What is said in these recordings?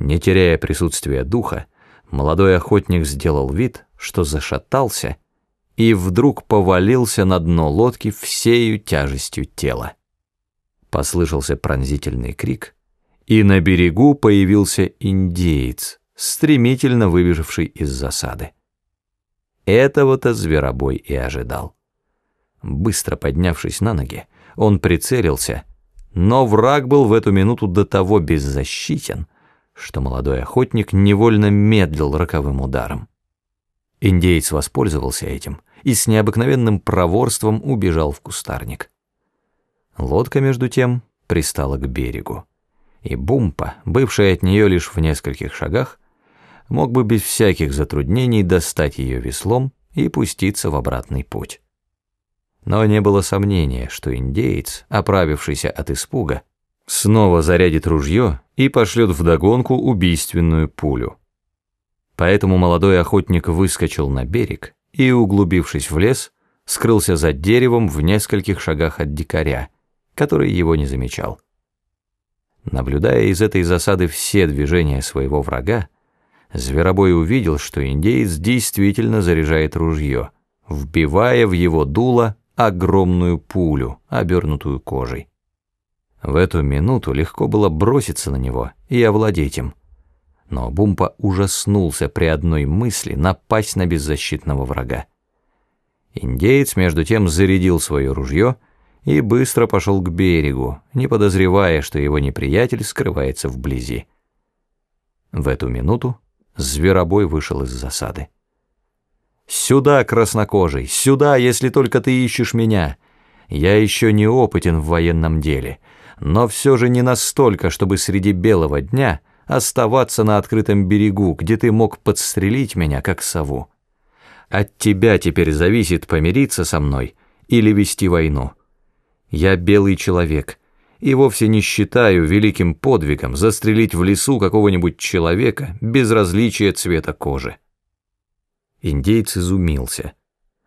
Не теряя присутствия духа, молодой охотник сделал вид, что зашатался и вдруг повалился на дно лодки всею тяжестью тела. Послышался пронзительный крик, и на берегу появился индеец, стремительно выбежавший из засады. Этого-то зверобой и ожидал. Быстро поднявшись на ноги, он прицелился, но враг был в эту минуту до того беззащитен, что молодой охотник невольно медлил роковым ударом. Индеец воспользовался этим и с необыкновенным проворством убежал в кустарник. Лодка, между тем, пристала к берегу, и Бумпа, бывшая от нее лишь в нескольких шагах, мог бы без всяких затруднений достать ее веслом и пуститься в обратный путь. Но не было сомнения, что индеец, оправившийся от испуга, снова зарядит ружье и пошлет вдогонку убийственную пулю. Поэтому молодой охотник выскочил на берег и, углубившись в лес, скрылся за деревом в нескольких шагах от дикаря, который его не замечал. Наблюдая из этой засады все движения своего врага, Зверобой увидел, что индеец действительно заряжает ружье, вбивая в его дуло огромную пулю, обернутую кожей. В эту минуту легко было броситься на него и овладеть им. Но Бумпа ужаснулся при одной мысли напасть на беззащитного врага. Индеец, между тем, зарядил свое ружье и быстро пошел к берегу, не подозревая, что его неприятель скрывается вблизи. В эту минуту Зверобой вышел из засады. «Сюда, краснокожий, сюда, если только ты ищешь меня. Я еще не опытен в военном деле, но все же не настолько, чтобы среди белого дня оставаться на открытом берегу, где ты мог подстрелить меня, как сову. От тебя теперь зависит помириться со мной или вести войну. Я белый человек, и вовсе не считаю великим подвигом застрелить в лесу какого-нибудь человека без различия цвета кожи. Индейец изумился.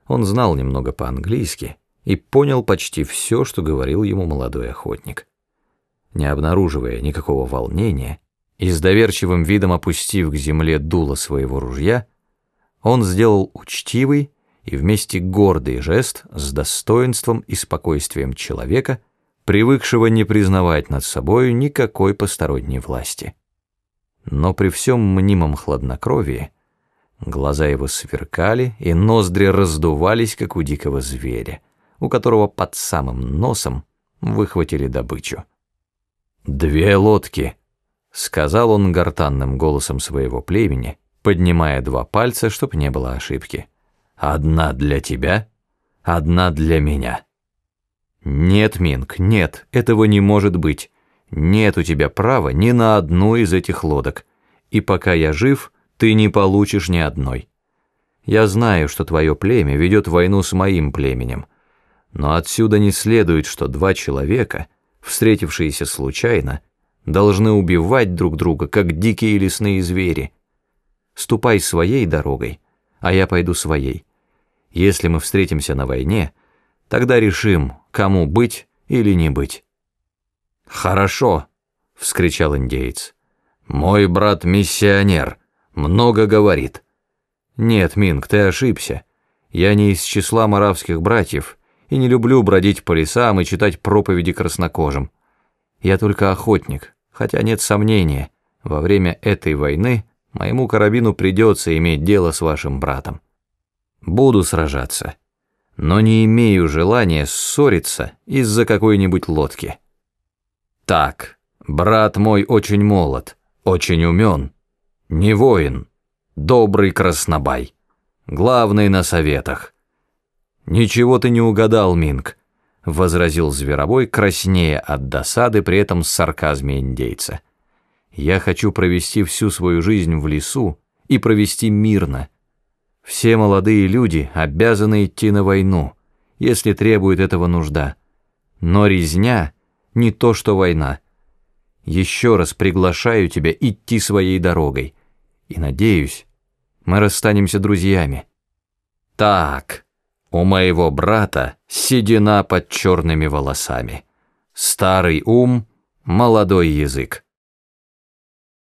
Он знал немного по-английски и понял почти все, что говорил ему молодой охотник. Не обнаруживая никакого волнения и с доверчивым видом опустив к земле дуло своего ружья, он сделал учтивый и вместе гордый жест с достоинством и спокойствием человека — привыкшего не признавать над собою никакой посторонней власти. Но при всем мнимом хладнокровии глаза его сверкали и ноздри раздувались, как у дикого зверя, у которого под самым носом выхватили добычу. «Две лодки», — сказал он гортанным голосом своего племени, поднимая два пальца, чтоб не было ошибки. «Одна для тебя, одна для меня». «Нет, Минг, нет, этого не может быть. Нет у тебя права ни на одну из этих лодок. И пока я жив, ты не получишь ни одной. Я знаю, что твое племя ведет войну с моим племенем. Но отсюда не следует, что два человека, встретившиеся случайно, должны убивать друг друга, как дикие лесные звери. Ступай своей дорогой, а я пойду своей. Если мы встретимся на войне, тогда решим, кому быть или не быть. «Хорошо», — вскричал индеец. «Мой брат миссионер, много говорит». «Нет, Минг, ты ошибся. Я не из числа маравских братьев и не люблю бродить по лесам и читать проповеди краснокожим. Я только охотник, хотя нет сомнения, во время этой войны моему карабину придется иметь дело с вашим братом. Буду сражаться» но не имею желания ссориться из-за какой-нибудь лодки. Так, брат мой очень молод, очень умен, не воин, добрый краснобай, главный на советах. Ничего ты не угадал, Минг, возразил Зверобой, краснея от досады, при этом с сарказме индейца. Я хочу провести всю свою жизнь в лесу и провести мирно, все молодые люди обязаны идти на войну, если требует этого нужда. Но резня не то, что война. Еще раз приглашаю тебя идти своей дорогой. И надеюсь, мы расстанемся друзьями. Так, у моего брата седина под черными волосами. Старый ум, молодой язык.